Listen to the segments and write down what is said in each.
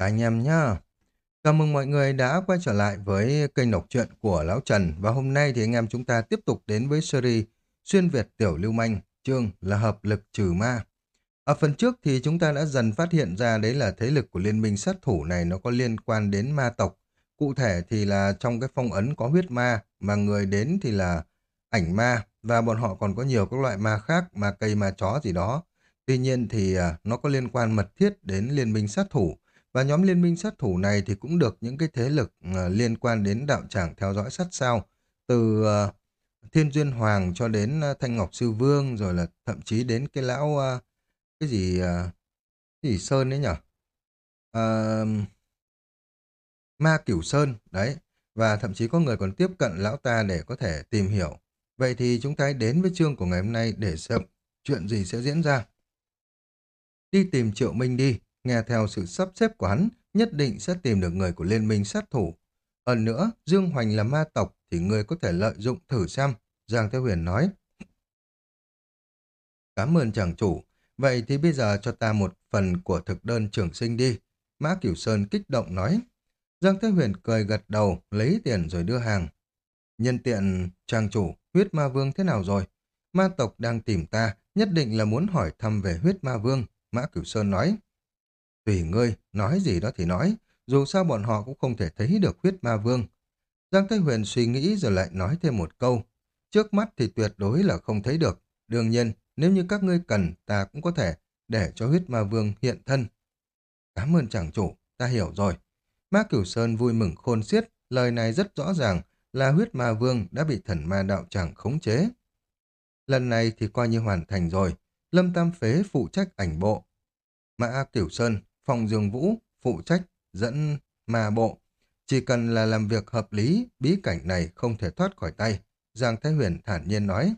các anh em nhá. Chào mừng mọi người đã quay trở lại với kênh đọc truyện của Lão Trần và hôm nay thì anh em chúng ta tiếp tục đến với series Xuyên Việt Tiểu Lưu Manh, chương là hợp lực trừ ma. Ở phần trước thì chúng ta đã dần phát hiện ra đấy là thế lực của liên minh sát thủ này nó có liên quan đến ma tộc. Cụ thể thì là trong cái phong ấn có huyết ma mà người đến thì là ảnh ma và bọn họ còn có nhiều các loại ma khác, ma cây, ma chó gì đó. Tuy nhiên thì à, nó có liên quan mật thiết đến liên minh sát thủ và nhóm liên minh sát thủ này thì cũng được những cái thế lực uh, liên quan đến đạo tràng theo dõi sát sao. Từ uh, Thiên Duyên Hoàng cho đến uh, Thanh Ngọc Sư Vương rồi là thậm chí đến cái lão uh, cái gì uh, cái gì Sơn đấy nhở? Uh, Ma Cửu Sơn đấy. Và thậm chí có người còn tiếp cận lão ta để có thể tìm hiểu. Vậy thì chúng ta đến với chương của ngày hôm nay để xem chuyện gì sẽ diễn ra. Đi tìm Triệu Minh đi, nghe theo sự sắp xếp của hắn, nhất định sẽ tìm được người của liên minh sát thủ. Hơn nữa, Dương Hoành là ma tộc thì người có thể lợi dụng thử xem, Giang Thế Huyền nói. Cảm ơn chàng chủ, vậy thì bây giờ cho ta một phần của thực đơn trường sinh đi. Mã Cửu Sơn kích động nói. Giang Thế Huyền cười gật đầu, lấy tiền rồi đưa hàng. Nhân tiện, chàng chủ, huyết ma vương thế nào rồi? Ma tộc đang tìm ta, nhất định là muốn hỏi thăm về huyết ma vương, Mã Cửu Sơn nói. Tùy ngươi, nói gì đó thì nói, dù sao bọn họ cũng không thể thấy được huyết ma vương. Giang Thái Huyền suy nghĩ rồi lại nói thêm một câu. Trước mắt thì tuyệt đối là không thấy được. Đương nhiên, nếu như các ngươi cần, ta cũng có thể để cho huyết ma vương hiện thân. Cảm ơn chàng chủ, ta hiểu rồi. Ma Cửu Sơn vui mừng khôn xiết, lời này rất rõ ràng là huyết ma vương đã bị thần ma đạo tràng khống chế. Lần này thì coi như hoàn thành rồi. Lâm Tam Phế phụ trách ảnh bộ. Mã Cửu Sơn Phòng Dương Vũ phụ trách dẫn ma bộ. Chỉ cần là làm việc hợp lý, bí cảnh này không thể thoát khỏi tay. Giang Thái Huyền thản nhiên nói.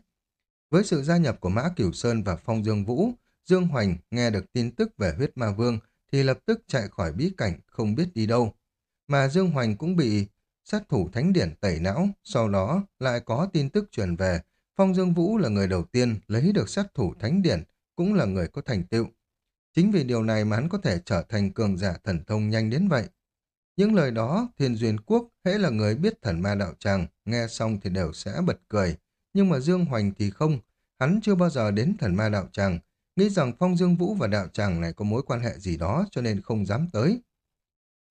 Với sự gia nhập của Mã Cửu Sơn và Phong Dương Vũ, Dương Hoành nghe được tin tức về huyết ma vương thì lập tức chạy khỏi bí cảnh không biết đi đâu. Mà Dương Hoành cũng bị sát thủ thánh điển tẩy não, sau đó lại có tin tức truyền về. Phong Dương Vũ là người đầu tiên lấy được sát thủ thánh điển, cũng là người có thành tựu. Chính vì điều này mà hắn có thể trở thành cường giả thần thông nhanh đến vậy. Những lời đó, Thiên Duyên Quốc, hễ là người biết thần ma đạo tràng, nghe xong thì đều sẽ bật cười. Nhưng mà Dương Hoành thì không, hắn chưa bao giờ đến thần ma đạo tràng, nghĩ rằng Phong Dương Vũ và đạo tràng này có mối quan hệ gì đó cho nên không dám tới.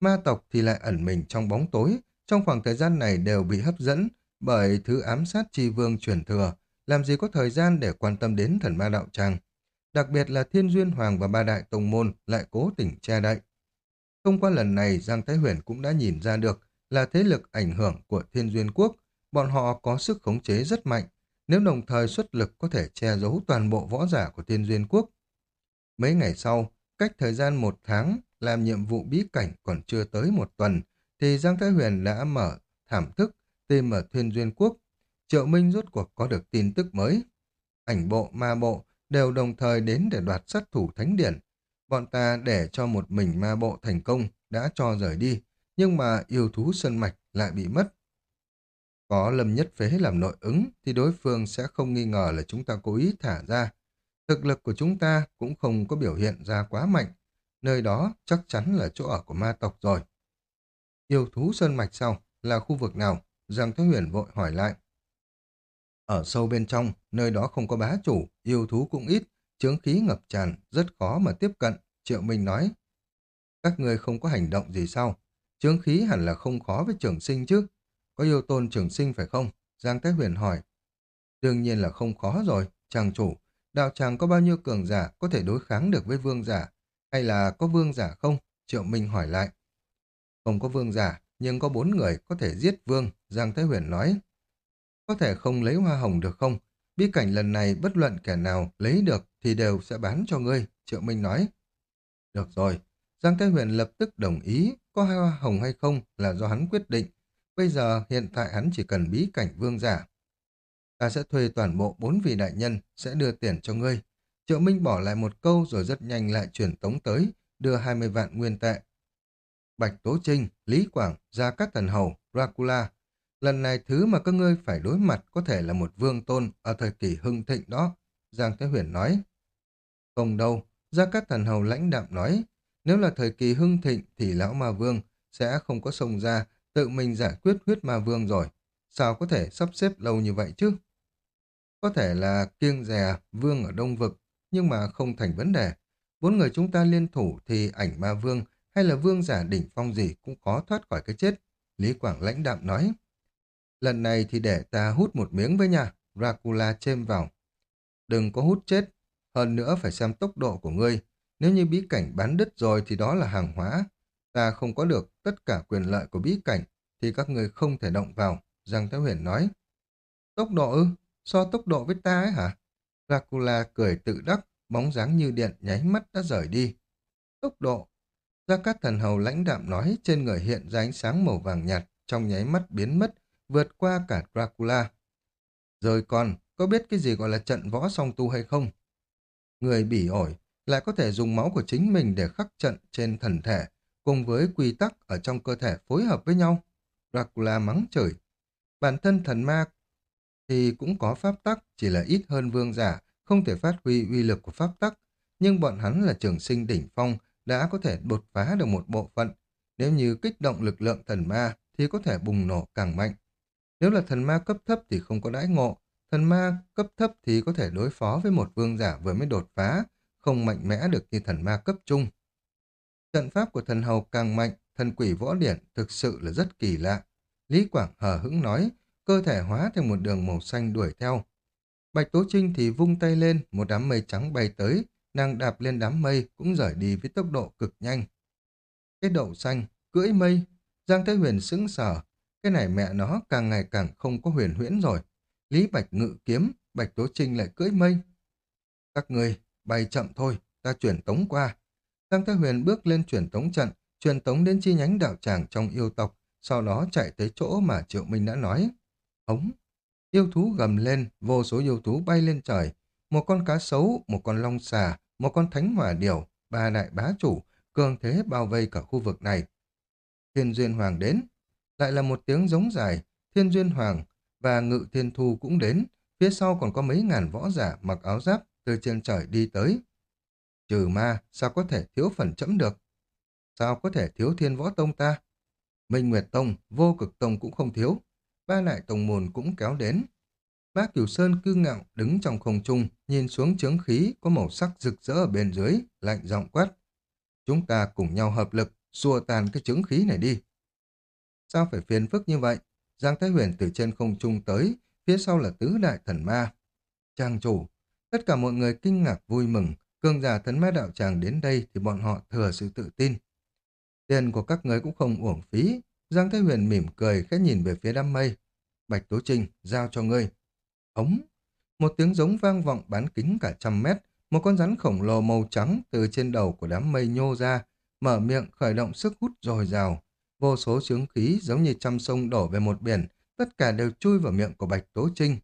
Ma tộc thì lại ẩn mình trong bóng tối, trong khoảng thời gian này đều bị hấp dẫn bởi thứ ám sát chi vương truyền thừa, làm gì có thời gian để quan tâm đến thần ma đạo tràng đặc biệt là Thiên Duyên Hoàng và ba đại tông môn lại cố tình che đậy. Thông qua lần này, Giang Thái Huyền cũng đã nhìn ra được là thế lực ảnh hưởng của Thiên Duyên Quốc, bọn họ có sức khống chế rất mạnh, nếu đồng thời xuất lực có thể che giấu toàn bộ võ giả của Thiên Duyên Quốc. Mấy ngày sau, cách thời gian một tháng, làm nhiệm vụ bí cảnh còn chưa tới một tuần, thì Giang Thái Huyền đã mở thảm thức tìm ở Thiên Duyên Quốc. Triệu Minh rốt cuộc có được tin tức mới. Ảnh bộ, ma bộ đều đồng thời đến để đoạt sát thủ thánh điển. Bọn ta để cho một mình ma bộ thành công, đã cho rời đi, nhưng mà yêu thú sơn mạch lại bị mất. Có lâm nhất phế làm nội ứng thì đối phương sẽ không nghi ngờ là chúng ta cố ý thả ra. Thực lực của chúng ta cũng không có biểu hiện ra quá mạnh. Nơi đó chắc chắn là chỗ ở của ma tộc rồi. Yêu thú sơn mạch sau là khu vực nào? Giang Thái Huyền vội hỏi lại. Ở sâu bên trong, nơi đó không có bá chủ, yêu thú cũng ít, chướng khí ngập tràn, rất khó mà tiếp cận, Triệu Minh nói. Các người không có hành động gì sao? Chướng khí hẳn là không khó với trường sinh chứ. Có yêu tôn trường sinh phải không? Giang Thái Huyền hỏi. Đương nhiên là không khó rồi, chàng chủ. Đạo tràng có bao nhiêu cường giả có thể đối kháng được với vương giả? Hay là có vương giả không? Triệu Minh hỏi lại. Không có vương giả, nhưng có bốn người có thể giết vương, Giang Thái Huyền nói. Có thể không lấy hoa hồng được không? Bí cảnh lần này bất luận kẻ nào lấy được thì đều sẽ bán cho ngươi, Triệu Minh nói. Được rồi, Giang Thái Huyền lập tức đồng ý, có hoa hồng hay không là do hắn quyết định. Bây giờ hiện tại hắn chỉ cần bí cảnh vương giả. Ta sẽ thuê toàn bộ bốn vị đại nhân, sẽ đưa tiền cho ngươi. Triệu Minh bỏ lại một câu rồi rất nhanh lại chuyển tống tới, đưa 20 vạn nguyên tệ. Bạch Tố Trinh, Lý Quảng, Gia Cát Thần Hầu, Dracula, Lần này thứ mà các ngươi phải đối mặt có thể là một vương tôn ở thời kỳ hưng thịnh đó, Giang Thế Huyền nói. Không đâu, Gia Cát Thần Hầu lãnh đạm nói, Nếu là thời kỳ hưng thịnh thì lão ma vương sẽ không có sông ra tự mình giải quyết huyết ma vương rồi. Sao có thể sắp xếp lâu như vậy chứ? Có thể là kiêng dè vương ở Đông Vực, nhưng mà không thành vấn đề. Bốn người chúng ta liên thủ thì ảnh ma vương hay là vương giả đỉnh phong gì cũng khó thoát khỏi cái chết. Lý Quảng lãnh đạm nói. Lần này thì để ta hút một miếng với nhà. Dracula chêm vào. Đừng có hút chết. Hơn nữa phải xem tốc độ của ngươi. Nếu như bí cảnh bán đứt rồi thì đó là hàng hóa. Ta không có được tất cả quyền lợi của bí cảnh thì các ngươi không thể động vào. Giang Thái Huyền nói. Tốc độ ư? So tốc độ với ta ấy hả? Dracula cười tự đắc, bóng dáng như điện nháy mắt đã rời đi. Tốc độ. Gia Cát Thần Hầu lãnh đạm nói trên người hiện ra ánh sáng màu vàng nhạt, trong nháy mắt biến mất, vượt qua cả Dracula. Rồi còn, có biết cái gì gọi là trận võ song tu hay không? Người bỉ ổi lại có thể dùng máu của chính mình để khắc trận trên thần thể, cùng với quy tắc ở trong cơ thể phối hợp với nhau. Dracula mắng chửi. Bản thân thần ma thì cũng có pháp tắc, chỉ là ít hơn vương giả, không thể phát huy uy lực của pháp tắc. Nhưng bọn hắn là trường sinh đỉnh phong, đã có thể đột phá được một bộ phận. Nếu như kích động lực lượng thần ma thì có thể bùng nổ càng mạnh. Nếu là thần ma cấp thấp thì không có đãi ngộ, thần ma cấp thấp thì có thể đối phó với một vương giả vừa mới đột phá, không mạnh mẽ được như thần ma cấp trung. Trận pháp của thần hầu càng mạnh, thần quỷ võ điển thực sự là rất kỳ lạ. Lý Quảng hờ hững nói, cơ thể hóa thành một đường màu xanh đuổi theo. Bạch Tố Trinh thì vung tay lên, một đám mây trắng bay tới, nàng đạp lên đám mây cũng rời đi với tốc độ cực nhanh. Cái đậu xanh, cưỡi mây, Giang Thế Huyền sững sờ, cái này mẹ nó càng ngày càng không có huyền huyễn rồi. Lý Bạch ngự kiếm, Bạch Tố Trinh lại cưỡi mây. Các người, bay chậm thôi, ta chuyển tống qua. Giang Thái Huyền bước lên chuyển tống trận, truyền tống đến chi nhánh đạo tràng trong yêu tộc, sau đó chạy tới chỗ mà Triệu Minh đã nói. Ống! Yêu thú gầm lên, vô số yêu thú bay lên trời. Một con cá sấu, một con long xà, một con thánh hỏa điểu, ba đại bá chủ, cường thế bao vây cả khu vực này. Thiên Duyên Hoàng đến. Lại là một tiếng giống dài, Thiên Duyên Hoàng và Ngự Thiên Thu cũng đến. Phía sau còn có mấy ngàn võ giả mặc áo giáp từ trên trời đi tới. Trừ ma, sao có thể thiếu phần chấm được? Sao có thể thiếu thiên võ tông ta? Minh Nguyệt Tông, vô cực tông cũng không thiếu. Ba đại tông môn cũng kéo đến. Bác Cửu Sơn cư ngạo đứng trong không trung, nhìn xuống chướng khí có màu sắc rực rỡ ở bên dưới, lạnh giọng quát. Chúng ta cùng nhau hợp lực, xua tan cái chướng khí này đi. Sao phải phiền phức như vậy? Giang Thái Huyền từ trên không trung tới, phía sau là tứ đại thần ma. Trang chủ, tất cả mọi người kinh ngạc vui mừng, cường giả thần ma đạo tràng đến đây thì bọn họ thừa sự tự tin. Tiền của các người cũng không uổng phí. Giang Thái Huyền mỉm cười khẽ nhìn về phía đám mây. Bạch Tố Trinh, giao cho ngươi. Ống! Một tiếng giống vang vọng bán kính cả trăm mét. Một con rắn khổng lồ màu trắng từ trên đầu của đám mây nhô ra, mở miệng khởi động sức hút dồi dào. Vô số sướng khí giống như trăm sông đổ về một biển, tất cả đều chui vào miệng của Bạch Tố Trinh.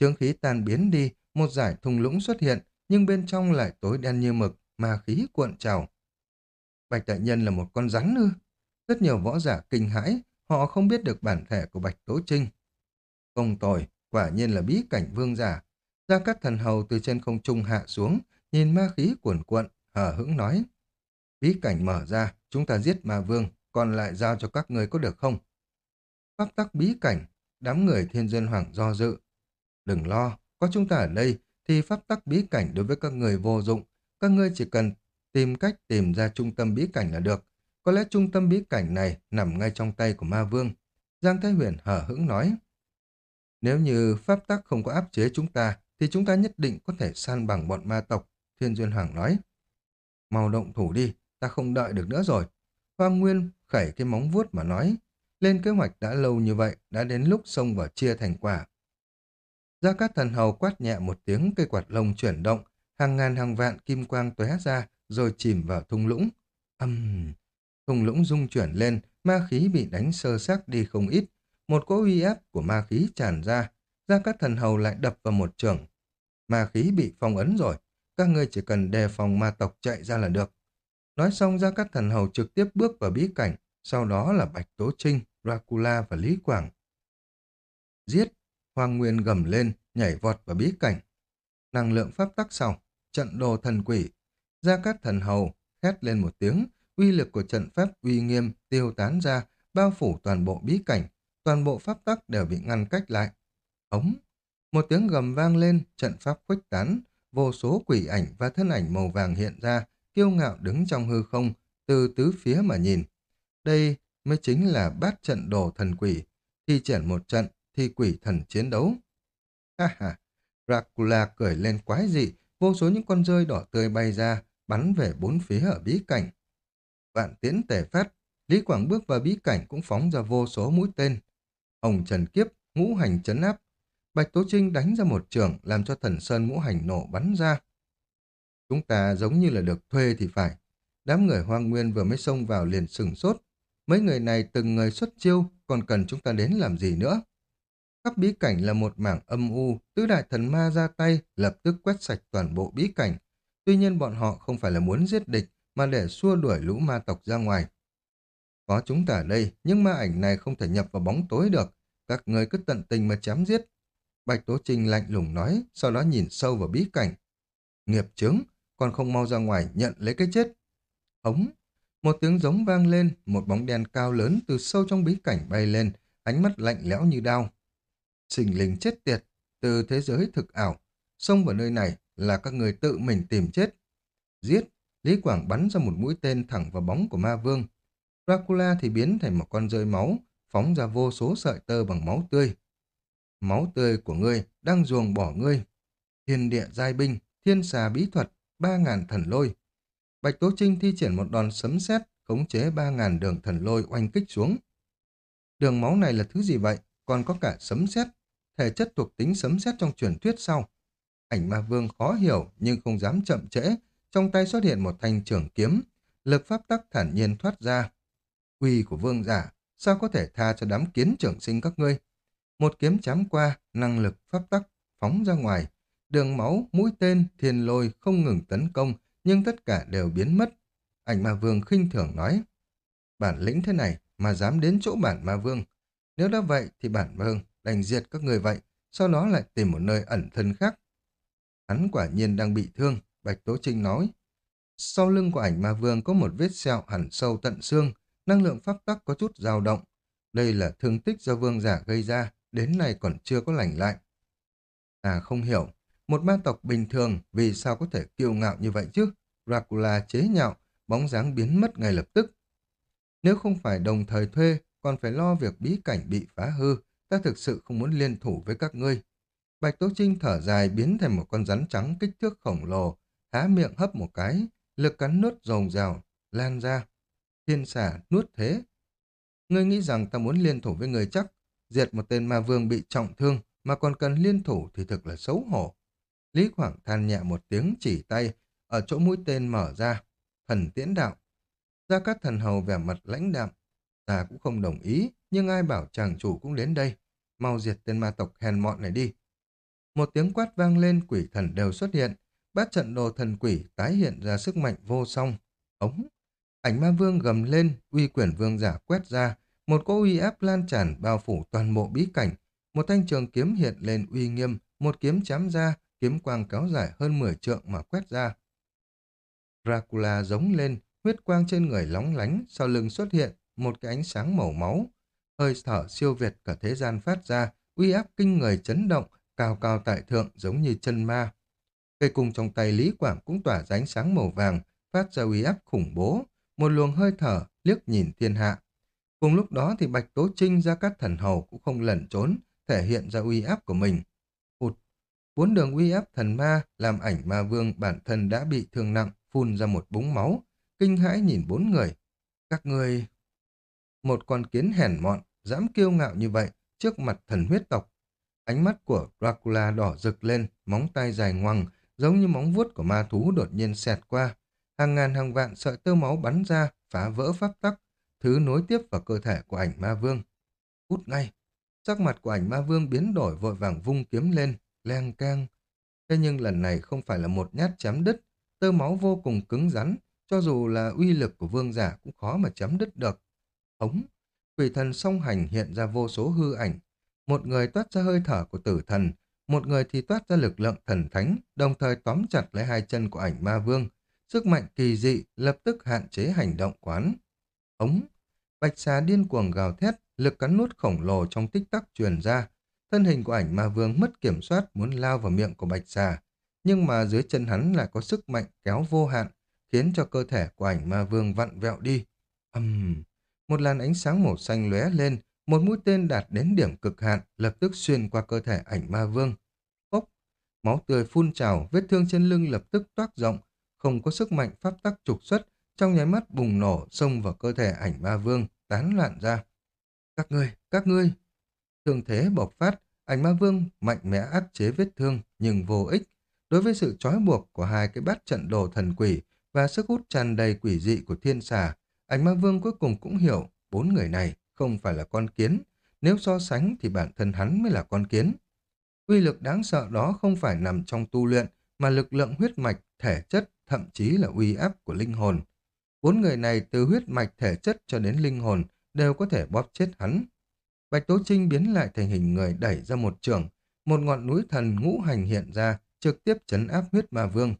Sướng khí tan biến đi, một giải thung lũng xuất hiện, nhưng bên trong lại tối đen như mực, ma khí cuộn trào. Bạch Đại Nhân là một con rắn ư? Rất nhiều võ giả kinh hãi, họ không biết được bản thể của Bạch Tố Trinh. Không tồi, quả nhiên là bí cảnh vương giả. Gia Cát Thần Hầu từ trên không trung hạ xuống, nhìn ma khí cuồn cuộn, hờ hững nói. Bí cảnh mở ra, chúng ta giết ma vương, còn lại giao cho các người có được không? Pháp tắc bí cảnh, đám người thiên dân hoàng do dự. Đừng lo, có chúng ta ở đây thì pháp tắc bí cảnh đối với các người vô dụng. Các ngươi chỉ cần tìm cách tìm ra trung tâm bí cảnh là được. Có lẽ trung tâm bí cảnh này nằm ngay trong tay của ma vương. Giang Thái Huyền hở hững nói. Nếu như pháp tắc không có áp chế chúng ta, thì chúng ta nhất định có thể san bằng bọn ma tộc, Thiên Duyên Hoàng nói. Mau động thủ đi, ta không đợi được nữa rồi. Hoàng Nguyên khẩy cái móng vuốt mà nói. Lên kế hoạch đã lâu như vậy, đã đến lúc xông vào chia thành quả. Gia Cát Thần Hầu quát nhẹ một tiếng cây quạt lông chuyển động, hàng ngàn hàng vạn kim quang tóe ra, rồi chìm vào thung lũng. Âm... Uhm. Thung lũng rung chuyển lên, ma khí bị đánh sơ xác đi không ít. Một cỗ uy áp của ma khí tràn ra, ra các thần hầu lại đập vào một trường. Ma khí bị phong ấn rồi, các ngươi chỉ cần đề phòng ma tộc chạy ra là được. Nói xong ra các thần hầu trực tiếp bước vào bí cảnh, sau đó là Bạch Tố Trinh, Dracula và Lý Quảng. Giết! Hoàng Nguyên gầm lên, nhảy vọt vào bí cảnh. Năng lượng pháp tắc sau, trận đồ thần quỷ, ra các Thần Hầu hét lên một tiếng, uy lực của trận pháp uy nghiêm tiêu tán ra, bao phủ toàn bộ bí cảnh, toàn bộ pháp tắc đều bị ngăn cách lại. Ống! Một tiếng gầm vang lên, trận pháp khuếch tán, vô số quỷ ảnh và thân ảnh màu vàng hiện ra, kiêu ngạo đứng trong hư không, từ tứ phía mà nhìn. Đây mới chính là bát trận đồ thần quỷ, thi triển một trận thì quỷ thần chiến đấu. Ha ha! Dracula cười lên quái dị, vô số những con rơi đỏ tươi bay ra, bắn về bốn phía ở bí cảnh. Vạn tiễn tề phát, Lý Quảng bước vào bí cảnh cũng phóng ra vô số mũi tên. Hồng Trần Kiếp, ngũ hành chấn áp. Bạch Tố Trinh đánh ra một trường làm cho thần sơn ngũ hành nổ bắn ra. Chúng ta giống như là được thuê thì phải. Đám người hoang nguyên vừa mới xông vào liền sừng sốt. Mấy người này từng người xuất chiêu, còn cần chúng ta đến làm gì nữa? Khắp bí cảnh là một mảng âm u, tứ đại thần ma ra tay, lập tức quét sạch toàn bộ bí cảnh. Tuy nhiên bọn họ không phải là muốn giết địch, mà để xua đuổi lũ ma tộc ra ngoài. Có chúng ta ở đây, nhưng ma ảnh này không thể nhập vào bóng tối được. Các người cứ tận tình mà chém giết. Bạch Tố Trinh lạnh lùng nói, sau đó nhìn sâu vào bí cảnh. Nghiệp chứng còn không mau ra ngoài nhận lấy cái chết. Hống! Một tiếng giống vang lên, một bóng đen cao lớn từ sâu trong bí cảnh bay lên, ánh mắt lạnh lẽo như đao. Sinh linh chết tiệt, từ thế giới thực ảo, xông vào nơi này là các người tự mình tìm chết. Giết, Lý Quảng bắn ra một mũi tên thẳng vào bóng của ma vương. Dracula thì biến thành một con rơi máu, phóng ra vô số sợi tơ bằng máu tươi. Máu tươi của ngươi đang ruồng bỏ ngươi. Thiên địa giai binh, thiên xà bí thuật, ba ngàn thần lôi. Bạch Tố Trinh thi triển một đòn sấm sét khống chế ba ngàn đường thần lôi oanh kích xuống. Đường máu này là thứ gì vậy? Còn có cả sấm sét thể chất thuộc tính sấm sét trong truyền thuyết sau. Ảnh ma vương khó hiểu nhưng không dám chậm trễ, trong tay xuất hiện một thanh trường kiếm, lực pháp tắc thản nhiên thoát ra. Uy của vương giả, sao có thể tha cho đám kiến trưởng sinh các ngươi? Một kiếm chám qua, năng lực pháp tắc, phóng ra ngoài. Đường máu, mũi tên, thiên lôi không ngừng tấn công, nhưng tất cả đều biến mất. Ảnh ma vương khinh thường nói, bản lĩnh thế này mà dám đến chỗ bản ma vương. Nếu đã vậy thì bản vương đành diệt các người vậy, sau đó lại tìm một nơi ẩn thân khác. Hắn quả nhiên đang bị thương, Bạch Tố Trinh nói. Sau lưng của ảnh ma vương có một vết sẹo hẳn sâu tận xương, năng lượng pháp tắc có chút dao động. Đây là thương tích do vương giả gây ra, đến nay còn chưa có lành lại. À không hiểu, một ma tộc bình thường vì sao có thể kiêu ngạo như vậy chứ? Dracula chế nhạo, bóng dáng biến mất ngay lập tức. Nếu không phải đồng thời thuê, còn phải lo việc bí cảnh bị phá hư, ta thực sự không muốn liên thủ với các ngươi. Bạch Tố Trinh thở dài biến thành một con rắn trắng kích thước khổng lồ, há miệng hấp một cái, lực cắn nuốt rồng rào, lan ra. Thiên xả nuốt thế. Ngươi nghĩ rằng ta muốn liên thủ với người chắc, diệt một tên ma vương bị trọng thương, mà còn cần liên thủ thì thực là xấu hổ. Lý Quảng than nhẹ một tiếng chỉ tay, ở chỗ mũi tên mở ra, thần tiễn đạo. Gia Cát Thần Hầu vẻ mặt lãnh đạm, ta cũng không đồng ý, nhưng ai bảo chàng chủ cũng đến đây, mau diệt tên ma tộc hèn mọn này đi. Một tiếng quát vang lên quỷ thần đều xuất hiện, bát trận đồ thần quỷ tái hiện ra sức mạnh vô song. Ống! Ảnh ma vương gầm lên, uy quyển vương giả quét ra, một cỗ uy áp lan tràn bao phủ toàn bộ bí cảnh. Một thanh trường kiếm hiện lên uy nghiêm, một kiếm chém ra, kiếm quang kéo dài hơn 10 trượng mà quét ra. Dracula giống lên, huyết quang trên người lóng lánh, sau lưng xuất hiện một cái ánh sáng màu máu. Hơi thở siêu việt cả thế gian phát ra, uy áp kinh người chấn động, cao cao tại thượng giống như chân ma. Cây cung trong tay Lý Quảng cũng tỏa ra ánh sáng màu vàng, phát ra uy áp khủng bố, một luồng hơi thở liếc nhìn thiên hạ. Cùng lúc đó thì Bạch Tố Trinh ra các thần hầu cũng không lẩn trốn, thể hiện ra uy áp của mình. Bốn đường uy áp thần ma làm ảnh ma vương bản thân đã bị thương nặng, phun ra một búng máu, kinh hãi nhìn bốn người. Các người... Một con kiến hèn mọn, dám kiêu ngạo như vậy trước mặt thần huyết tộc. Ánh mắt của Dracula đỏ rực lên, móng tay dài ngoằng, giống như móng vuốt của ma thú đột nhiên xẹt qua. Hàng ngàn hàng vạn sợi tơ máu bắn ra, phá vỡ pháp tắc, thứ nối tiếp vào cơ thể của ảnh ma vương. Út ngay, sắc mặt của ảnh ma vương biến đổi vội vàng vung kiếm lên, len keng. Thế nhưng lần này không phải là một nhát chém đứt, tơ máu vô cùng cứng rắn, cho dù là uy lực của vương giả cũng khó mà chém đứt được. Ống, quỷ thần song hành hiện ra vô số hư ảnh. Một người toát ra hơi thở của tử thần, một người thì toát ra lực lượng thần thánh, đồng thời tóm chặt lấy hai chân của ảnh ma vương. sức mạnh kỳ dị lập tức hạn chế hành động quán. Ống, bạch xà điên cuồng gào thét, lực cắn nuốt khổng lồ trong tích tắc truyền ra. Thân hình của ảnh ma vương mất kiểm soát muốn lao vào miệng của bạch xà, nhưng mà dưới chân hắn lại có sức mạnh kéo vô hạn, khiến cho cơ thể của ảnh ma vương vặn vẹo đi. Âm, uhm. một làn ánh sáng màu xanh lóe lên, một mũi tên đạt đến điểm cực hạn, lập tức xuyên qua cơ thể ảnh ma vương. Ốc! máu tươi phun trào, vết thương trên lưng lập tức toát rộng, không có sức mạnh pháp tắc trục xuất, trong nháy mắt bùng nổ xông vào cơ thể ảnh ma vương, tán loạn ra. Các ngươi, các ngươi! Thương thế bộc phát, ảnh ma vương mạnh mẽ áp chế vết thương nhưng vô ích. Đối với sự trói buộc của hai cái bát trận đồ thần quỷ và sức hút tràn đầy quỷ dị của thiên xà, ảnh ma vương cuối cùng cũng hiểu bốn người này không phải là con kiến. Nếu so sánh thì bản thân hắn mới là con kiến. Uy lực đáng sợ đó không phải nằm trong tu luyện, mà lực lượng huyết mạch, thể chất, thậm chí là uy áp của linh hồn. Bốn người này từ huyết mạch thể chất cho đến linh hồn đều có thể bóp chết hắn. Bạch Tố Trinh biến lại thành hình người đẩy ra một trường, một ngọn núi thần ngũ hành hiện ra, trực tiếp chấn áp huyết ma vương.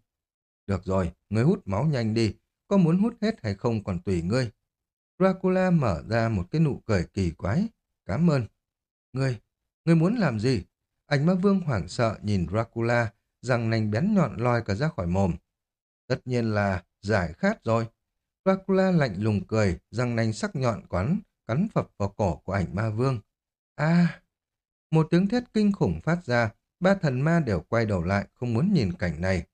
Được rồi, ngươi hút máu nhanh đi, có muốn hút hết hay không còn tùy ngươi. Dracula mở ra một cái nụ cười kỳ quái. Cảm ơn. Ngươi, ngươi muốn làm gì? Ảnh ma vương hoảng sợ nhìn Dracula, rằng nành bén nhọn lòi cả ra khỏi mồm. Tất nhiên là giải khát rồi. Dracula lạnh lùng cười, răng nanh sắc nhọn quắn, cắn phập vào cổ của ảnh ma vương. a Một tiếng thét kinh khủng phát ra, ba thần ma đều quay đầu lại, không muốn nhìn cảnh này.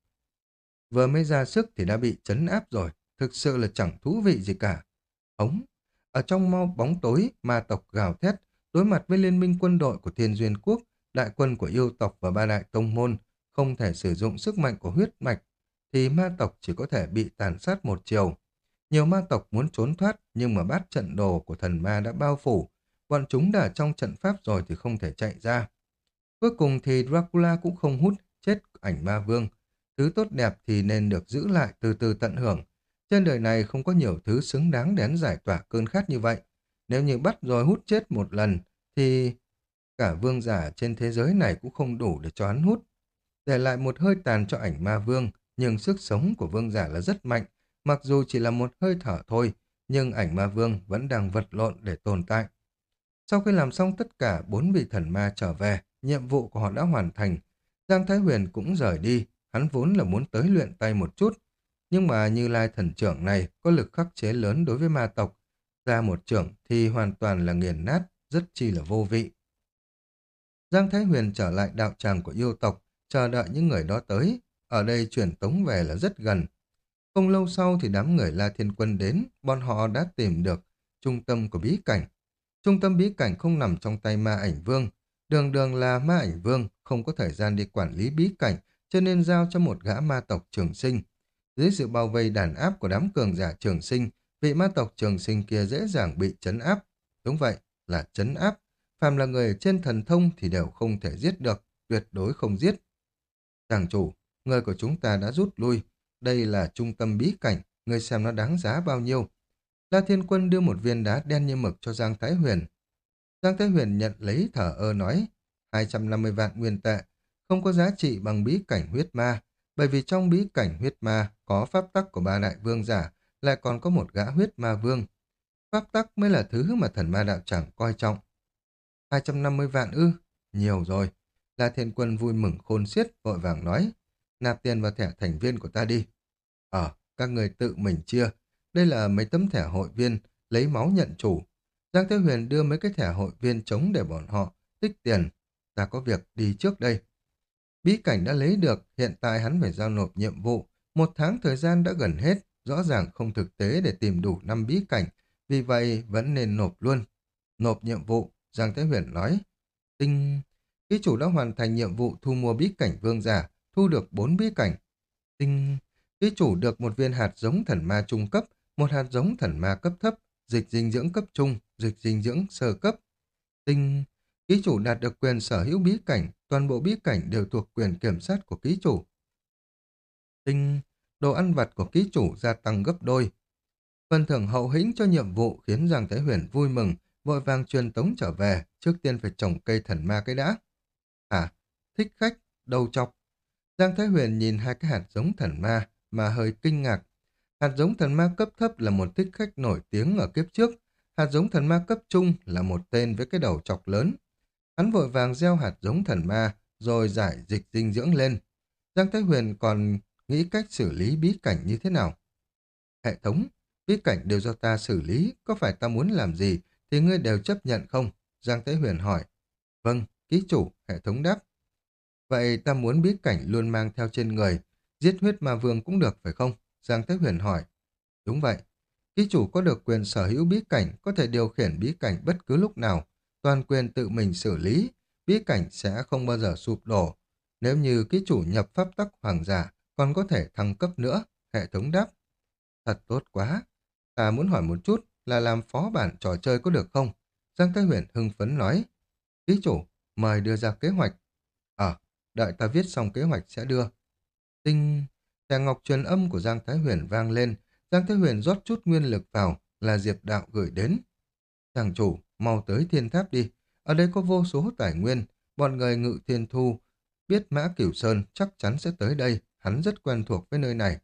Vừa mới ra sức thì đã bị chấn áp rồi, thực sự là chẳng thú vị gì cả. Ống, ở trong mau bóng tối, ma tộc gào thét, đối mặt với liên minh quân đội của Thiên Duyên Quốc, đại quân của yêu tộc và ba đại tông môn, không thể sử dụng sức mạnh của huyết mạch, thì ma tộc chỉ có thể bị tàn sát một chiều. Nhiều ma tộc muốn trốn thoát, nhưng mà bát trận đồ của thần ma đã bao phủ, bọn chúng đã trong trận pháp rồi thì không thể chạy ra. Cuối cùng thì Dracula cũng không hút chết ảnh ma vương. Thứ tốt đẹp thì nên được giữ lại từ từ tận hưởng. Trên đời này không có nhiều thứ xứng đáng đến giải tỏa cơn khát như vậy. Nếu như bắt rồi hút chết một lần, thì cả vương giả trên thế giới này cũng không đủ để cho hắn hút. Để lại một hơi tàn cho ảnh ma vương, nhưng sức sống của vương giả là rất mạnh, mặc dù chỉ là một hơi thở thôi, nhưng ảnh ma vương vẫn đang vật lộn để tồn tại. Sau khi làm xong tất cả bốn vị thần ma trở về, nhiệm vụ của họ đã hoàn thành. Giang Thái Huyền cũng rời đi, hắn vốn là muốn tới luyện tay một chút, nhưng mà Như Lai thần trưởng này có lực khắc chế lớn đối với ma tộc, ra một trưởng thì hoàn toàn là nghiền nát, rất chi là vô vị. Giang Thái Huyền trở lại đạo tràng của yêu tộc, chờ đợi những người đó tới. Ở đây chuyển tống về là rất gần. Không lâu sau thì đám người La Thiên Quân đến, bọn họ đã tìm được trung tâm của bí cảnh. Trung tâm bí cảnh không nằm trong tay ma ảnh vương. Đường đường là ma ảnh vương, không có thời gian đi quản lý bí cảnh, cho nên giao cho một gã ma tộc trường sinh. Dưới sự bao vây đàn áp của đám cường giả trường sinh, vị ma tộc trường sinh kia dễ dàng bị chấn áp. Đúng vậy, là chấn áp. Phàm là người trên thần thông thì đều không thể giết được, tuyệt đối không giết. Chàng chủ, người của chúng ta đã rút lui. Đây là trung tâm bí cảnh, người xem nó đáng giá bao nhiêu. La Thiên Quân đưa một viên đá đen như mực cho Giang Thái Huyền. Giang Thái Huyền nhận lấy thở ơ nói, 250 vạn nguyên tệ, không có giá trị bằng bí cảnh huyết ma, bởi vì trong bí cảnh huyết ma có pháp tắc của ba đại vương giả, lại còn có một gã huyết ma vương. Pháp tắc mới là thứ mà thần ma đạo chẳng coi trọng. 250 vạn ư, nhiều rồi. La Thiên Quân vui mừng khôn xiết, vội vàng nói, nạp tiền vào thẻ thành viên của ta đi. Ờ, các người tự mình chia. Đây là mấy tấm thẻ hội viên, lấy máu nhận chủ. Giang Thế Huyền đưa mấy cái thẻ hội viên chống để bọn họ tích tiền. Ta có việc đi trước đây. Bí cảnh đã lấy được, hiện tại hắn phải giao nộp nhiệm vụ. Một tháng thời gian đã gần hết, rõ ràng không thực tế để tìm đủ năm bí cảnh, vì vậy vẫn nên nộp luôn. Nộp nhiệm vụ, Giang Thế Huyền nói. Tinh... Ký chủ đã hoàn thành nhiệm vụ thu mua bí cảnh vương giả, thu được bốn bí cảnh. Tinh... Ký chủ được một viên hạt giống thần ma trung cấp, một hạt giống thần ma cấp thấp, dịch dinh dưỡng cấp trung, dịch dinh dưỡng sơ cấp. Tinh... Ký chủ đạt được quyền sở hữu bí cảnh, toàn bộ bí cảnh đều thuộc quyền kiểm soát của ký chủ. Tinh, đồ ăn vặt của ký chủ gia tăng gấp đôi. Phần thưởng hậu hĩnh cho nhiệm vụ khiến Giang Thái Huyền vui mừng, vội vàng truyền tống trở về, trước tiên phải trồng cây thần ma cái đã. À, thích khách, đầu chọc. Giang Thái Huyền nhìn hai cái hạt giống thần ma mà hơi kinh ngạc, Hạt giống thần ma cấp thấp là một thích khách nổi tiếng ở kiếp trước. Hạt giống thần ma cấp trung là một tên với cái đầu chọc lớn. Hắn vội vàng gieo hạt giống thần ma, rồi giải dịch dinh dưỡng lên. Giang Thái Huyền còn nghĩ cách xử lý bí cảnh như thế nào. Hệ thống, bí cảnh đều do ta xử lý, có phải ta muốn làm gì thì ngươi đều chấp nhận không? Giang Thái Huyền hỏi. Vâng, ký chủ, hệ thống đáp. Vậy ta muốn bí cảnh luôn mang theo trên người, giết huyết ma vương cũng được phải không? Giang thế Huyền hỏi. Đúng vậy. Ký chủ có được quyền sở hữu bí cảnh, có thể điều khiển bí cảnh bất cứ lúc nào, toàn quyền tự mình xử lý, bí cảnh sẽ không bao giờ sụp đổ. Nếu như ký chủ nhập pháp tắc hoàng giả, còn có thể thăng cấp nữa, hệ thống đáp. Thật tốt quá. Ta muốn hỏi một chút là làm phó bản trò chơi có được không? Giang Thái Huyền hưng phấn nói. Ký chủ, mời đưa ra kế hoạch. Ờ, đợi ta viết xong kế hoạch sẽ đưa. Tinh... Thẻ ngọc truyền âm của Giang Thái Huyền vang lên, Giang Thái Huyền rót chút nguyên lực vào, là Diệp Đạo gửi đến. Chàng chủ, mau tới thiên tháp đi, ở đây có vô số tài nguyên, bọn người ngự thiên thu, biết Mã Cửu Sơn chắc chắn sẽ tới đây, hắn rất quen thuộc với nơi này.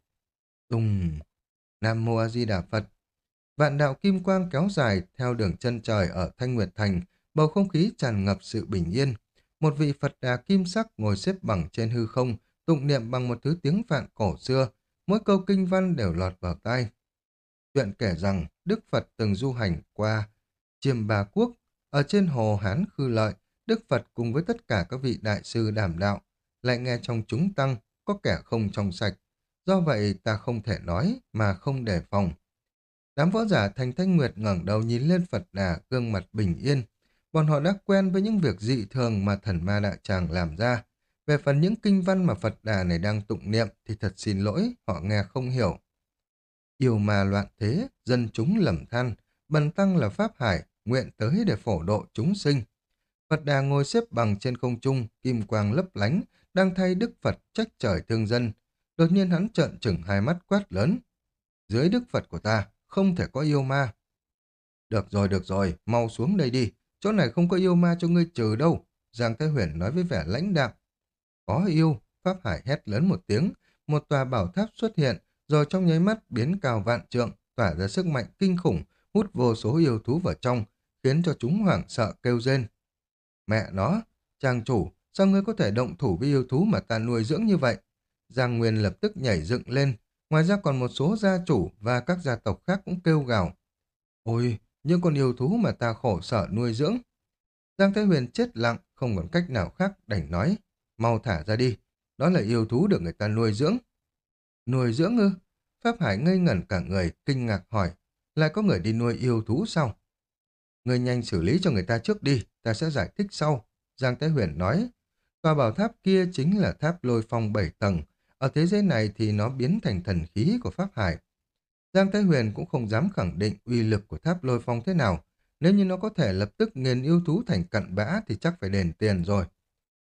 Tùng, Nam Mô A Di Đà Phật. Vạn đạo kim quang kéo dài theo đường chân trời ở Thanh Nguyệt Thành, bầu không khí tràn ngập sự bình yên. Một vị Phật đà kim sắc ngồi xếp bằng trên hư không, tụng niệm bằng một thứ tiếng phạn cổ xưa, mỗi câu kinh văn đều lọt vào tai. Chuyện kể rằng Đức Phật từng du hành qua Chiêm Bà Quốc, ở trên hồ Hán Khư Lợi, Đức Phật cùng với tất cả các vị đại sư đảm đạo, lại nghe trong chúng tăng có kẻ không trong sạch. Do vậy ta không thể nói mà không đề phòng. Đám võ giả thành thanh nguyệt ngẩng đầu nhìn lên Phật đà gương mặt bình yên. Bọn họ đã quen với những việc dị thường mà thần ma đại tràng làm ra. Về phần những kinh văn mà Phật đà này đang tụng niệm thì thật xin lỗi, họ nghe không hiểu. Yêu mà loạn thế, dân chúng lầm than, bần tăng là Pháp Hải, nguyện tới để phổ độ chúng sinh. Phật đà ngồi xếp bằng trên không trung, kim quang lấp lánh, đang thay Đức Phật trách trời thương dân. Đột nhiên hắn trợn trừng hai mắt quát lớn. Dưới Đức Phật của ta, không thể có yêu ma. Được rồi, được rồi, mau xuống đây đi, chỗ này không có yêu ma cho ngươi trừ đâu. Giang Thái Huyền nói với vẻ lãnh đạm. Có yêu, Pháp Hải hét lớn một tiếng, một tòa bảo tháp xuất hiện, rồi trong nháy mắt biến cao vạn trượng, tỏa ra sức mạnh kinh khủng, hút vô số yêu thú vào trong, khiến cho chúng hoảng sợ kêu rên. Mẹ nó, trang chủ, sao ngươi có thể động thủ với yêu thú mà ta nuôi dưỡng như vậy? Giang Nguyên lập tức nhảy dựng lên, ngoài ra còn một số gia chủ và các gia tộc khác cũng kêu gào. Ôi, những con yêu thú mà ta khổ sở nuôi dưỡng. Giang Thái Huyền chết lặng, không còn cách nào khác đành nói mau thả ra đi, đó là yêu thú được người ta nuôi dưỡng. Nuôi dưỡng ư? Pháp Hải ngây ngẩn cả người, kinh ngạc hỏi, lại có người đi nuôi yêu thú sao? Người nhanh xử lý cho người ta trước đi, ta sẽ giải thích sau. Giang Thái Huyền nói, tòa bảo tháp kia chính là tháp lôi phong bảy tầng, ở thế giới này thì nó biến thành thần khí của Pháp Hải. Giang Thái Huyền cũng không dám khẳng định uy lực của tháp lôi phong thế nào, nếu như nó có thể lập tức nghiền yêu thú thành cặn bã thì chắc phải đền tiền rồi.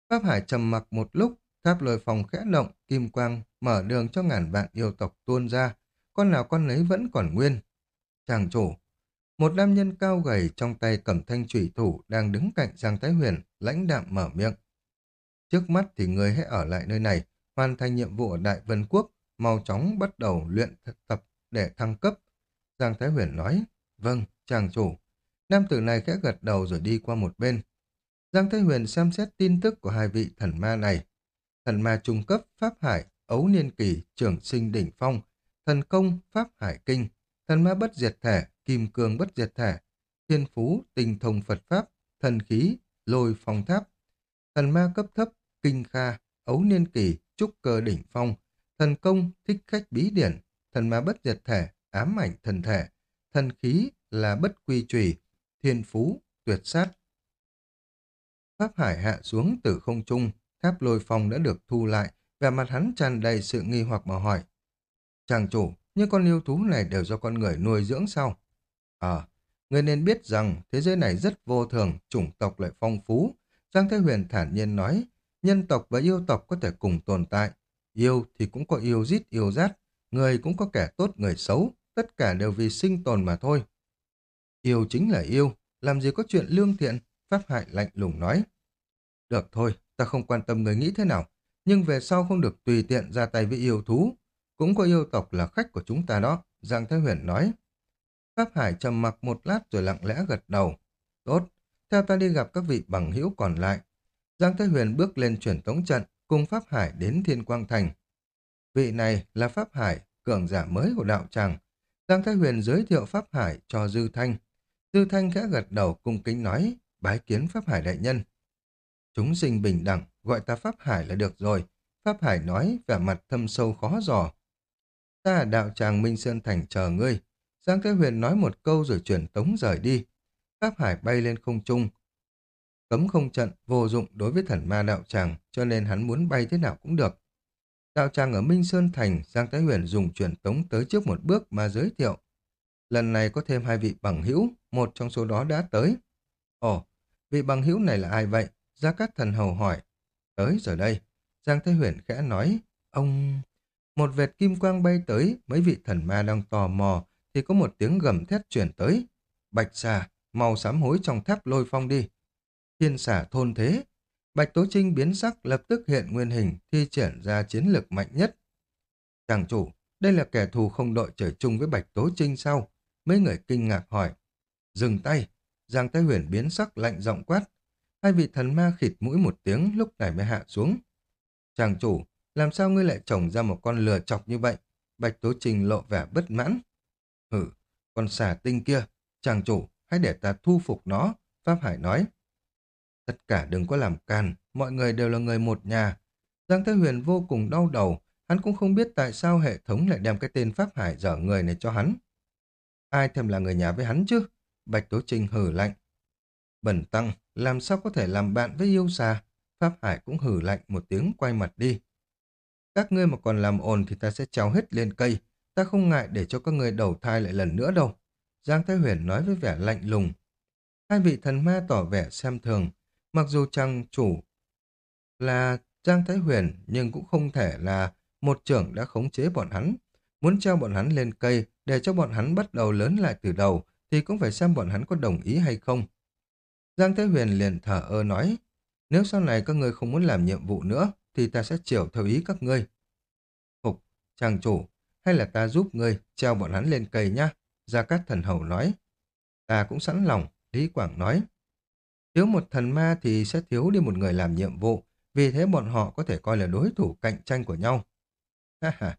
Pháp Hải trầm mặc một lúc, tháp lôi phong khẽ động, kim quang, mở đường cho ngàn vạn yêu tộc tuôn ra, con nào con nấy vẫn còn nguyên. Chàng chủ, một nam nhân cao gầy trong tay cầm thanh trụy thủ đang đứng cạnh Giang Thái Huyền, lãnh đạm mở miệng. Trước mắt thì người hãy ở lại nơi này, hoàn thành nhiệm vụ ở Đại Vân Quốc, mau chóng bắt đầu luyện thực tập để thăng cấp. Giang Thái Huyền nói, vâng, chàng chủ. Nam tử này khẽ gật đầu rồi đi qua một bên. Giang Thái Huyền xem xét tin tức của hai vị thần ma này. Thần ma trung cấp Pháp Hải, Ấu Niên Kỳ, trường Sinh Đỉnh Phong, Thần Công Pháp Hải Kinh, Thần ma bất diệt thể, Kim Cương bất diệt thể, Thiên Phú, Tinh Thông Phật Pháp, Thần Khí, Lôi Phong Tháp, Thần ma cấp thấp, Kinh Kha, Ấu Niên Kỳ, Trúc Cơ Đỉnh Phong, Thần Công, Thích Khách Bí Điển, Thần ma bất diệt thể, Ám ảnh thần thể, Thần Khí là bất quy trùy, Thiên Phú, Tuyệt sát, Pháp Hải hạ xuống từ không trung, tháp lôi phong đã được thu lại, và mặt hắn tràn đầy sự nghi hoặc mà hỏi. Chàng chủ, những con yêu thú này đều do con người nuôi dưỡng sao? À, ờ, người nên biết rằng thế giới này rất vô thường, chủng tộc lại phong phú. Giang Thế Huyền thản nhiên nói, nhân tộc và yêu tộc có thể cùng tồn tại. Yêu thì cũng có yêu rít yêu rát, người cũng có kẻ tốt người xấu, tất cả đều vì sinh tồn mà thôi. Yêu chính là yêu, làm gì có chuyện lương thiện, Pháp Hại lạnh lùng nói. Được thôi, ta không quan tâm người nghĩ thế nào, nhưng về sau không được tùy tiện ra tay với yêu thú. cũng có yêu tộc là khách của chúng ta đó, Giang Thái Huyền nói. Pháp Hải trầm mặc một lát rồi lặng lẽ gật đầu. Tốt, theo ta đi gặp các vị bằng hữu còn lại. Giang Thái Huyền bước lên truyền tống trận, cùng Pháp Hải đến Thiên Quang Thành. Vị này là Pháp Hải, cường giả mới của đạo tràng. Giang Thái Huyền giới thiệu Pháp Hải cho Dư Thanh. Dư Thanh khẽ gật đầu cung kính nói, bái kiến Pháp Hải đại nhân. Chúng sinh bình đẳng, gọi ta Pháp Hải là được rồi. Pháp Hải nói, vẻ mặt thâm sâu khó dò. Ta ở đạo tràng Minh Sơn Thành chờ ngươi. Giang thái Huyền nói một câu rồi chuyển tống rời đi. Pháp Hải bay lên không trung. Cấm không trận vô dụng đối với thần ma đạo tràng, cho nên hắn muốn bay thế nào cũng được. Đạo tràng ở Minh Sơn Thành, Giang Thái Huyền dùng truyền tống tới trước một bước mà giới thiệu. Lần này có thêm hai vị bằng hữu, một trong số đó đã tới. Ồ, vị bằng hữu này là ai vậy? Gia Cát Thần Hầu hỏi. Tới giờ đây. Giang Thái Huyền khẽ nói. Ông... Một vệt kim quang bay tới, mấy vị thần ma đang tò mò, thì có một tiếng gầm thét chuyển tới. Bạch xà, màu sám hối trong tháp lôi phong đi. Thiên xà thôn thế. Bạch Tố Trinh biến sắc lập tức hiện nguyên hình, thi triển ra chiến lực mạnh nhất. Chàng chủ, đây là kẻ thù không đội trời chung với Bạch Tố Trinh sao? Mấy người kinh ngạc hỏi. Dừng tay. Giang Thái Huyền biến sắc lạnh giọng quát. Hai vị thần ma khịt mũi một tiếng lúc này mới hạ xuống. Chàng chủ, làm sao ngươi lại trồng ra một con lừa chọc như vậy? Bạch Tố Trinh lộ vẻ bất mãn. Hử, con xà tinh kia, chàng chủ, hãy để ta thu phục nó, Pháp Hải nói. Tất cả đừng có làm can, mọi người đều là người một nhà. Giang Thế Huyền vô cùng đau đầu, hắn cũng không biết tại sao hệ thống lại đem cái tên Pháp Hải dở người này cho hắn. Ai thèm là người nhà với hắn chứ? Bạch Tố Trinh hử lạnh. Bẩn tăng, làm sao có thể làm bạn với yêu xà? Pháp Hải cũng hử lạnh một tiếng quay mặt đi. Các ngươi mà còn làm ồn thì ta sẽ trao hết lên cây. Ta không ngại để cho các ngươi đầu thai lại lần nữa đâu. Giang Thái Huyền nói với vẻ lạnh lùng. Hai vị thần ma tỏ vẻ xem thường. Mặc dù chàng chủ là Giang Thái Huyền nhưng cũng không thể là một trưởng đã khống chế bọn hắn. Muốn treo bọn hắn lên cây để cho bọn hắn bắt đầu lớn lại từ đầu thì cũng phải xem bọn hắn có đồng ý hay không. Giang Thế Huyền liền thở ơ nói, nếu sau này các ngươi không muốn làm nhiệm vụ nữa, thì ta sẽ chiều theo ý các ngươi. Phục, chàng chủ, hay là ta giúp ngươi treo bọn hắn lên cây nhá? Gia Cát Thần Hầu nói. Ta cũng sẵn lòng, Lý Quảng nói. Thiếu một thần ma thì sẽ thiếu đi một người làm nhiệm vụ, vì thế bọn họ có thể coi là đối thủ cạnh tranh của nhau. Ha ha,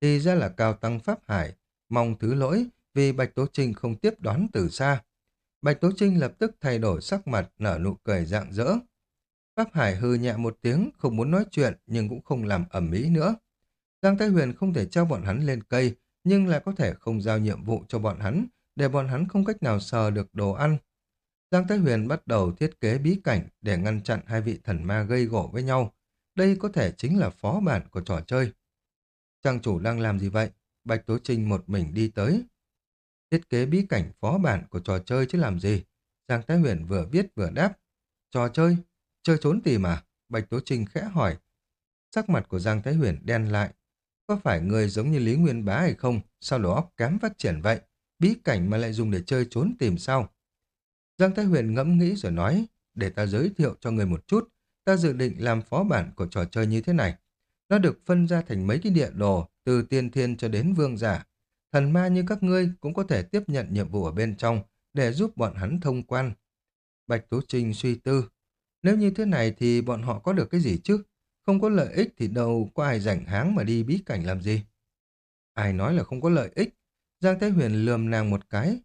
thì ra là cao tăng Pháp Hải, mong thứ lỗi vì Bạch Tố Trinh không tiếp đón từ xa. Bạch Tố Trinh lập tức thay đổi sắc mặt, nở nụ cười rạng rỡ. Pháp Hải hư nhẹ một tiếng, không muốn nói chuyện nhưng cũng không làm ẩm ý nữa. Giang Thái Huyền không thể treo bọn hắn lên cây, nhưng lại có thể không giao nhiệm vụ cho bọn hắn, để bọn hắn không cách nào sờ được đồ ăn. Giang Thái Huyền bắt đầu thiết kế bí cảnh để ngăn chặn hai vị thần ma gây gỗ với nhau. Đây có thể chính là phó bản của trò chơi. Trang chủ đang làm gì vậy? Bạch Tố Trinh một mình đi tới. Thiết kế bí cảnh phó bản của trò chơi chứ làm gì? Giang Thái Huyền vừa viết vừa đáp. Trò chơi? Chơi trốn tìm à? Bạch Tố Trinh khẽ hỏi. Sắc mặt của Giang Thái Huyền đen lại. Có phải người giống như Lý Nguyên Bá hay không? Sao đầu óc kém phát triển vậy? Bí cảnh mà lại dùng để chơi trốn tìm sao? Giang Thái Huyền ngẫm nghĩ rồi nói, để ta giới thiệu cho người một chút, ta dự định làm phó bản của trò chơi như thế này. Nó được phân ra thành mấy cái địa đồ, từ tiên thiên cho đến vương giả. Thần ma như các ngươi cũng có thể tiếp nhận nhiệm vụ ở bên trong để giúp bọn hắn thông quan. Bạch Tố Trinh suy tư, nếu như thế này thì bọn họ có được cái gì chứ? Không có lợi ích thì đâu có ai rảnh háng mà đi bí cảnh làm gì? Ai nói là không có lợi ích? Giang Thái Huyền lườm nàng một cái.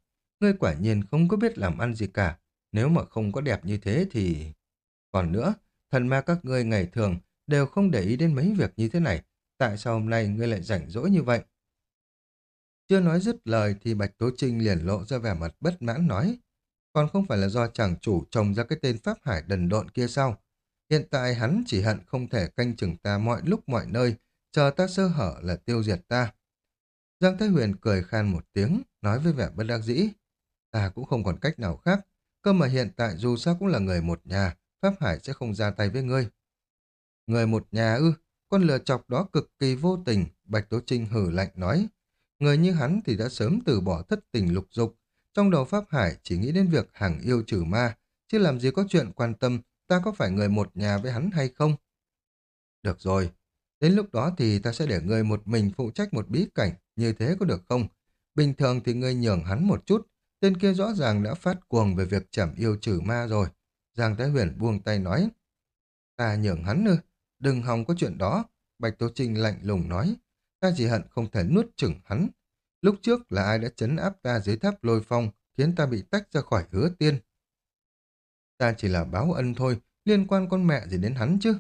Ngươi quả nhiên không có biết làm ăn gì cả. Nếu mà không có đẹp như thế thì... Còn nữa, thần ma các ngươi ngày thường đều không để ý đến mấy việc như thế này. Tại sao hôm nay ngươi lại rảnh rỗi như vậy? Chưa nói dứt lời thì Bạch Tố Trinh liền lộ ra vẻ mặt bất mãn nói. Còn không phải là do chàng chủ trồng ra cái tên Pháp Hải đần độn kia sao? Hiện tại hắn chỉ hận không thể canh chừng ta mọi lúc mọi nơi, chờ ta sơ hở là tiêu diệt ta. Giang Thái Huyền cười khan một tiếng, nói với vẻ bất đắc dĩ. Ta cũng không còn cách nào khác, cơ mà hiện tại dù sao cũng là người một nhà, Pháp Hải sẽ không ra tay với ngươi. Người một nhà ư, con lừa chọc đó cực kỳ vô tình, Bạch Tố Trinh hử lạnh nói. Người như hắn thì đã sớm từ bỏ thất tình lục dục, trong đầu Pháp Hải chỉ nghĩ đến việc hàng yêu trừ ma, chứ làm gì có chuyện quan tâm ta có phải người một nhà với hắn hay không. Được rồi, Đến lúc đó thì ta sẽ để người một mình phụ trách một bí cảnh, như thế có được không? Bình thường thì ngươi nhường hắn một chút, tên kia rõ ràng đã phát cuồng về việc chảm yêu trừ ma rồi. Giang Thái Huyền buông tay nói, ta nhường hắn nữa, đừng hòng có chuyện đó. Bạch Tố Trinh lạnh lùng nói, ta chỉ hận không thể nuốt chửng hắn. Lúc trước là ai đã chấn áp ta dưới tháp lôi phong, khiến ta bị tách ra khỏi hứa tiên. Ta chỉ là báo ân thôi, liên quan con mẹ gì đến hắn chứ?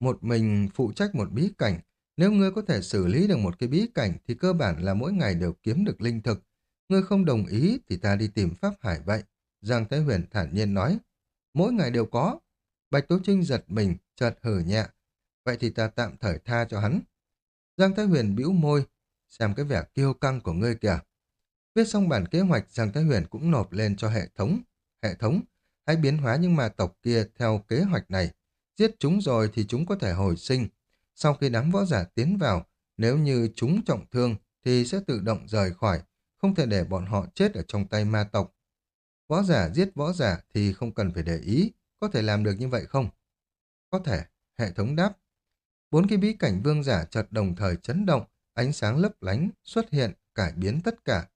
Một mình phụ trách một bí cảnh, nếu ngươi có thể xử lý được một cái bí cảnh thì cơ bản là mỗi ngày đều kiếm được linh thực. Ngươi không đồng ý thì ta đi tìm Pháp Hải vậy. Giang Thái Huyền thản nhiên nói. Mỗi ngày đều có. Bạch Tố Trinh giật mình, chợt hử nhẹ. Vậy thì ta tạm thời tha cho hắn. Giang Thái Huyền bĩu môi, xem cái vẻ kiêu căng của ngươi kìa. Viết xong bản kế hoạch, Giang Thái Huyền cũng nộp lên cho hệ thống. Hệ thống, hãy biến hóa những ma tộc kia theo kế hoạch này. Giết chúng rồi thì chúng có thể hồi sinh. Sau khi đám võ giả tiến vào, nếu như chúng trọng thương thì sẽ tự động rời khỏi, không thể để bọn họ chết ở trong tay ma tộc. Võ giả giết võ giả thì không cần phải để ý, có thể làm được như vậy không? Có thể, hệ thống đáp. Bốn cái bí cảnh vương giả chợt đồng thời chấn động, ánh sáng lấp lánh, xuất hiện, cải biến tất cả.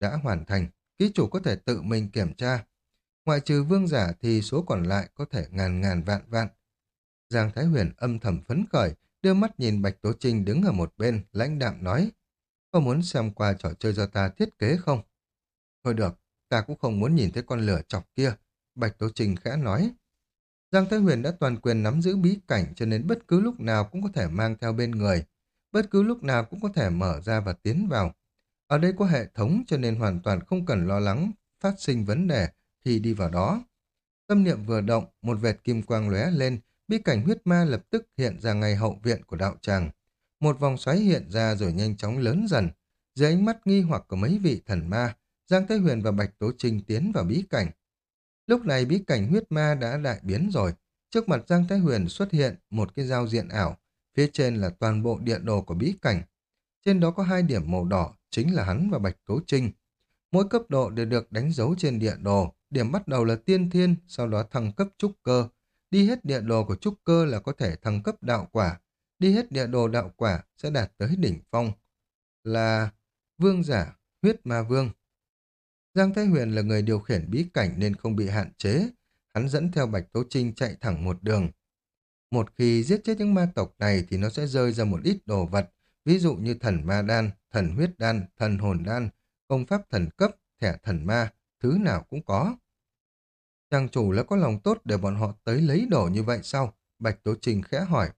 Đã hoàn thành, ký chủ có thể tự mình kiểm tra. Ngoại trừ vương giả thì số còn lại có thể ngàn ngàn vạn vạn. Giang Thái Huyền âm thầm phấn khởi, đưa mắt nhìn Bạch Tố Trinh đứng ở một bên, lãnh đạm nói, có muốn xem qua trò chơi do ta thiết kế không? Thôi được, ta cũng không muốn nhìn thấy con lửa chọc kia, Bạch Tố Trinh khẽ nói. Giang Thái Huyền đã toàn quyền nắm giữ bí cảnh cho nên bất cứ lúc nào cũng có thể mang theo bên người, bất cứ lúc nào cũng có thể mở ra và tiến vào. Ở đây có hệ thống cho nên hoàn toàn không cần lo lắng phát sinh vấn đề khi đi vào đó. Tâm niệm vừa động, một vệt kim quang lóe lên, bí cảnh huyết ma lập tức hiện ra ngay hậu viện của đạo tràng. Một vòng xoáy hiện ra rồi nhanh chóng lớn dần. Dưới ánh mắt nghi hoặc của mấy vị thần ma, Giang Thế Huyền và Bạch Tố Trinh tiến vào bí cảnh. Lúc này bí cảnh huyết ma đã đại biến rồi. Trước mặt Giang Thế Huyền xuất hiện một cái giao diện ảo, phía trên là toàn bộ địa đồ của bí cảnh. Trên đó có hai điểm màu đỏ, chính là hắn và Bạch Tố Trinh. Mỗi cấp độ đều được đánh dấu trên địa đồ, điểm bắt đầu là tiên thiên, sau đó thăng cấp trúc cơ, Đi hết địa đồ của trúc cơ là có thể thăng cấp đạo quả. Đi hết địa đồ đạo quả sẽ đạt tới đỉnh phong. Là vương giả, huyết ma vương. Giang Thái Huyền là người điều khiển bí cảnh nên không bị hạn chế. Hắn dẫn theo Bạch Tố Trinh chạy thẳng một đường. Một khi giết chết những ma tộc này thì nó sẽ rơi ra một ít đồ vật, ví dụ như thần ma đan, thần huyết đan, thần hồn đan, công pháp thần cấp, thẻ thần ma, thứ nào cũng có. trang chủ là có lòng tốt để bọn họ tới lấy đồ như vậy sao? Bạch Tố trinh khẽ hỏi.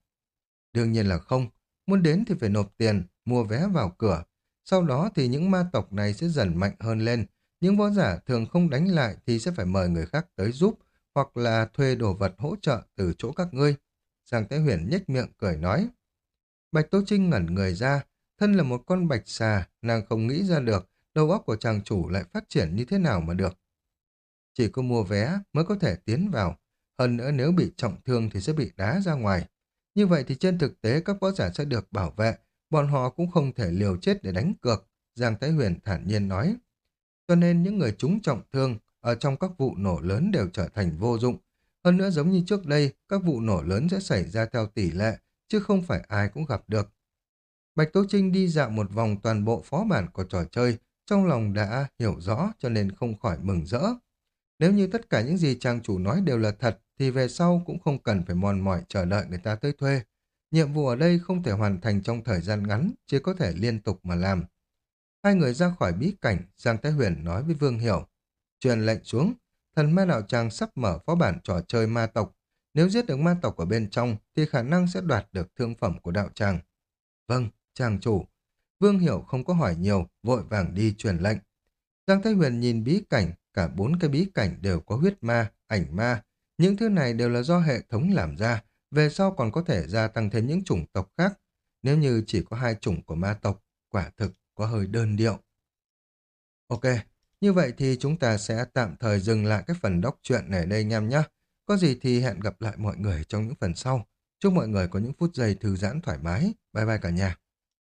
Đương nhiên là không. Muốn đến thì phải nộp tiền, mua vé vào cửa. Sau đó thì những ma tộc này sẽ dần mạnh hơn lên. Những võ giả thường không đánh lại thì sẽ phải mời người khác tới giúp hoặc là thuê đồ vật hỗ trợ từ chỗ các ngươi. Giang Thái Huyền nhếch miệng cười nói. Bạch Tố Trinh ngẩn người ra, thân là một con bạch xà, nàng không nghĩ ra được đầu óc của chàng chủ lại phát triển như thế nào mà được. Chỉ có mua vé mới có thể tiến vào. Hơn nữa nếu bị trọng thương thì sẽ bị đá ra ngoài. Như vậy thì trên thực tế các võ giả sẽ được bảo vệ. Bọn họ cũng không thể liều chết để đánh cược. Giang Thái Huyền thản nhiên nói. Cho nên những người chúng trọng thương ở trong các vụ nổ lớn đều trở thành vô dụng. Hơn nữa giống như trước đây, các vụ nổ lớn sẽ xảy ra theo tỷ lệ, chứ không phải ai cũng gặp được. Bạch Tố Trinh đi dạo một vòng toàn bộ phó bản của trò chơi, trong lòng đã hiểu rõ cho nên không khỏi mừng rỡ. Nếu như tất cả những gì trang chủ nói đều là thật, thì về sau cũng không cần phải mòn mỏi chờ đợi người ta tới thuê. Nhiệm vụ ở đây không thể hoàn thành trong thời gian ngắn, chỉ có thể liên tục mà làm. Hai người ra khỏi bí cảnh, Giang Thái Huyền nói với Vương Hiểu. Truyền lệnh xuống, thần ma đạo tràng sắp mở phó bản trò chơi ma tộc. Nếu giết được ma tộc ở bên trong, thì khả năng sẽ đoạt được thương phẩm của đạo tràng. Vâng, tràng chủ. Vương Hiểu không có hỏi nhiều, vội vàng đi truyền lệnh. Giang Thái Huyền nhìn bí cảnh, cả bốn cái bí cảnh đều có huyết ma, ảnh ma. Những thứ này đều là do hệ thống làm ra, về sau còn có thể gia tăng thêm những chủng tộc khác. Nếu như chỉ có hai chủng của ma tộc, quả thực có hơi đơn điệu. Ok, như vậy thì chúng ta sẽ tạm thời dừng lại cái phần đọc truyện này đây nhằm nhé. Có gì thì hẹn gặp lại mọi người trong những phần sau. Chúc mọi người có những phút giây thư giãn thoải mái. Bye bye cả nhà.